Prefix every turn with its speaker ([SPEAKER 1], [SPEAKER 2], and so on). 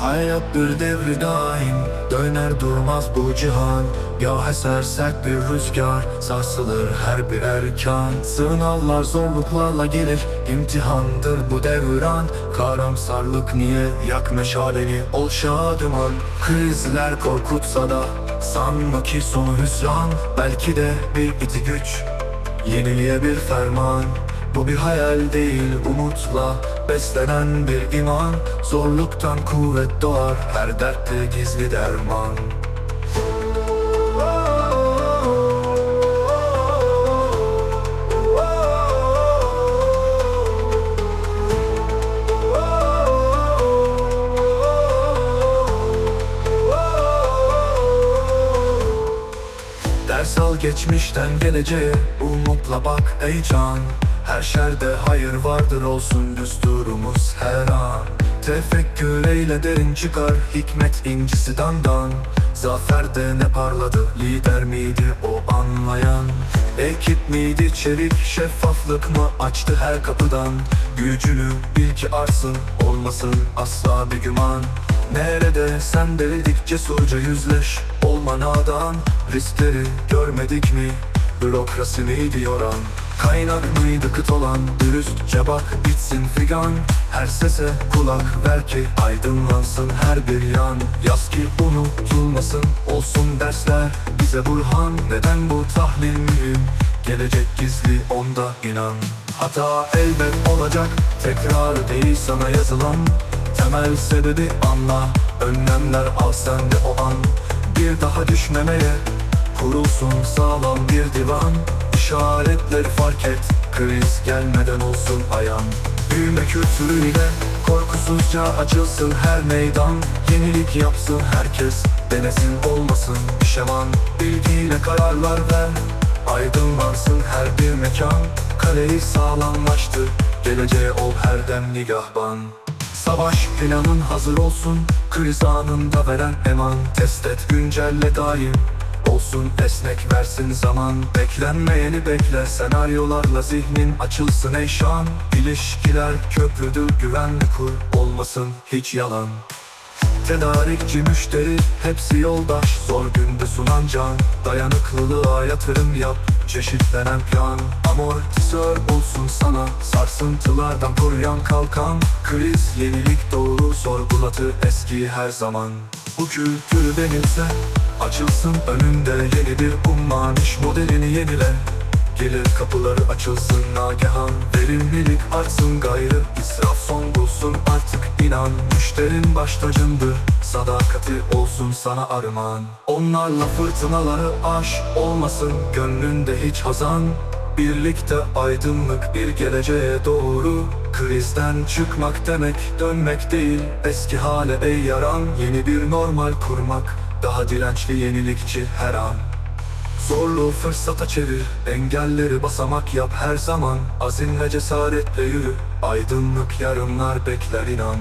[SPEAKER 1] Hayat bir devri daim Döner durmaz bu cihan. Ya eser sert bir rüzgar Sarsılır her bir erkan. Sınavlar zorluklarla gelir İmtihandır bu devran. Karamsarlık niye Yak meşaleni ol şadıman? Krizler korkutsa da Sanma ki sonu hüsran. Belki de bir iti güç Yeniliğe bir ferman Bu bir hayal değil umutla Beslenen bir iman. Zorluktan kuvvet doğar Her dertte gizli derman. Ders al geçmişten geleceğe Umutla bak ey can Her şerde hayır vardır olsun düsturumuz her an. Tefekkür eyle derin çıkar Hikmet incisi dandan. Zaferde ne parladı Lider miydi o anlayan? Ekip miydi çelik Şeffaflık mı açtı her kapıdan? Gücünü bil ki arsın Olmasın asla bir güman. Nerede sen denedik cesurca yüzleş Olma nadan Riskleri görmedik mi Bürokrasi miydi yoran Kaynak mıydı kıt olan Dürüstçe bak bitsin figan. Her sese kulak ver ki Aydınlansın her bir yan. Yaz ki unutulmasın Olsun dersler bize burhan. Neden bu tahlil mühim? Gelecek gizli onda inan. Hata elbet olacak Tekrar değil sana yazılan. Temel sebebi anla Önlemler al sen de o an. Bir daha düşmemeye Kurulsun sağlam bir divan İşaretleri fark et. Kriz gelmeden olsun ayan. Büyüme kültürüyle Korkusuzca açılsın her meydan. Yenilik yapsın herkes Denesin olmasın pişeman. Bilgiyle kararlar ver Aydınlansın her bir mekan. Kaleyi sağlamlaştır Geleceğe ol her dem nigahban. Savaş planın hazır olsun Kriz anında veren eman Test et güncelle daim Olsun esnek versin zaman. Beklenmeyeni bekle Senaryolarla zihnin açılsın ey şan. İlişkiler köprüdür güvenli kur Olmasın hiç yalan. Tedarikçi müşteri hepsi yoldaş. Zor günde sunan can Dayanıklılığa yatırım yap. Çeşitlenen plan Amortisör olsun sana. Sarsıntılardan koruyan kalkan Kriz yenilik doğru sorgulatır eski her zaman Bu kültür benimse Açılsın önünde yeni bir umman iş modelini yenile. Gelir kapıları açılsın nagehan Verimlilik artsın gayrı israf son bulsun artık inan Müşterin baş tacındır. Sadakati olsun sana armağan. Onlarla fırtınaları aş olmasın Gönlünde hiç hazan Birlikte aydınlık bir geleceğe doğru Krizden çıkmak demek dönmek değil. Eski hale ey yaran Yeni bir normal kurmak. Daha dirençli yenilikçi her an. Zorluğu fırsata çevir Engelleri basamak yap her zaman. Azimle cesaretle yürü Aydınlık yarınlar bekler inan